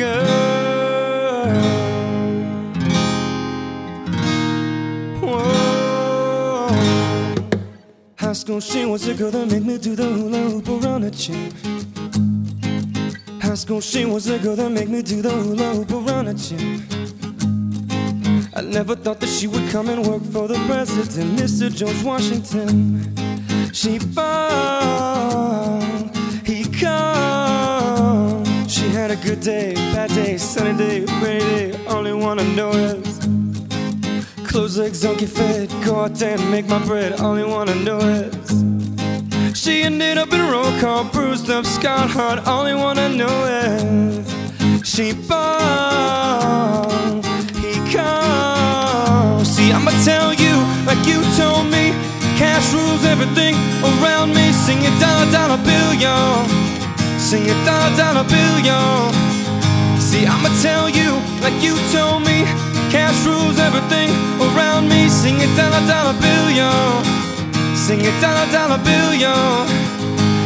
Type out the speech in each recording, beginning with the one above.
girl. Whoa. High school, she was a girl that made me do the hula hoop around her chin. High school, she was a girl that made me do the hula hoop around her chin. I never thought that she would come and work for the president, Mr. George Washington. She fall, good day, bad day, sunny day, rainy day. I wanna know is close legs don't get fed. Go out there and make my bread. I wanna know is she ended up in a roll call, bruised up, scarred heart. I wanna know is she fall, he come. See, I'ma tell you like you told me. Cash rules everything around me. Sing it dollar dollar bill, y'all. Sing it dollar dollar bill, y'all. See, I'ma tell you like you told me. Cash rules everything around me. Sing it dollar dollar bill, y'all. Sing it dollar dollar bill, y'all.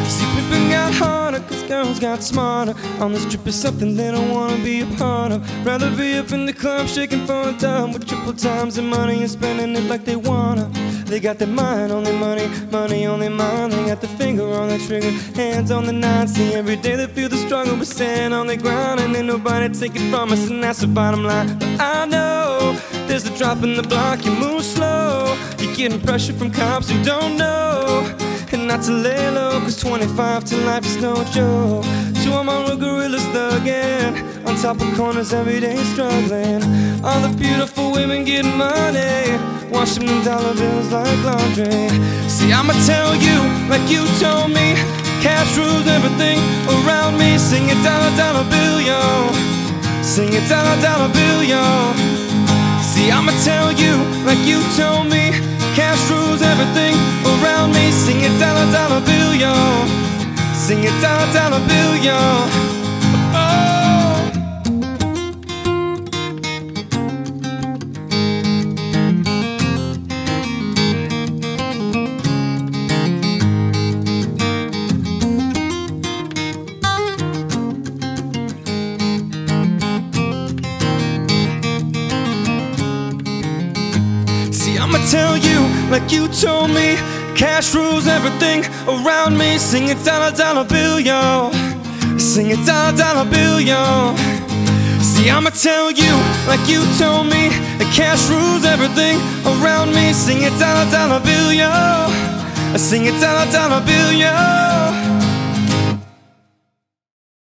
See, pimping got harder, cause girls got smarter. On this trip is something they don't wanna be a part of. Rather be up in the club shaking for a dime with triple times the money and spending it like they wanna. They got their mind on money, money on their mind. They got the finger on the trigger, hands on the nine. See, every day they feel the struggle, but stand on their ground. And ain't nobody take it from us, and that's the bottom line. But I know there's a drop in the block, you move slow. You're getting pressure from cops who don't know. And not to lay low, cause 25 to life is no joke. Two of my real gorillas thuggin', on top of corners every day struggling. All the beautiful women getting money, washing them dollar bills like laundry. See, I'ma tell you, like you told me, cash rules everything around me. Sing it dollar dollar bill, yo. Sing it dollar dollar bill, yo. See, I'ma tell you, like you told me, cash rules everything around me. Sing it dollar dollar bill, yo. Sing it dollar dollar bill, yo. Tell you like you told me. Cash rules everything around me. Sing it dollar dollar bill, yo. Sing it dollar dollar bill, yo. See, I'ma tell you like you told me. The cash rules everything around me. Sing it dollar dollar bill, yo. Sing it dollar dollar bill, yo.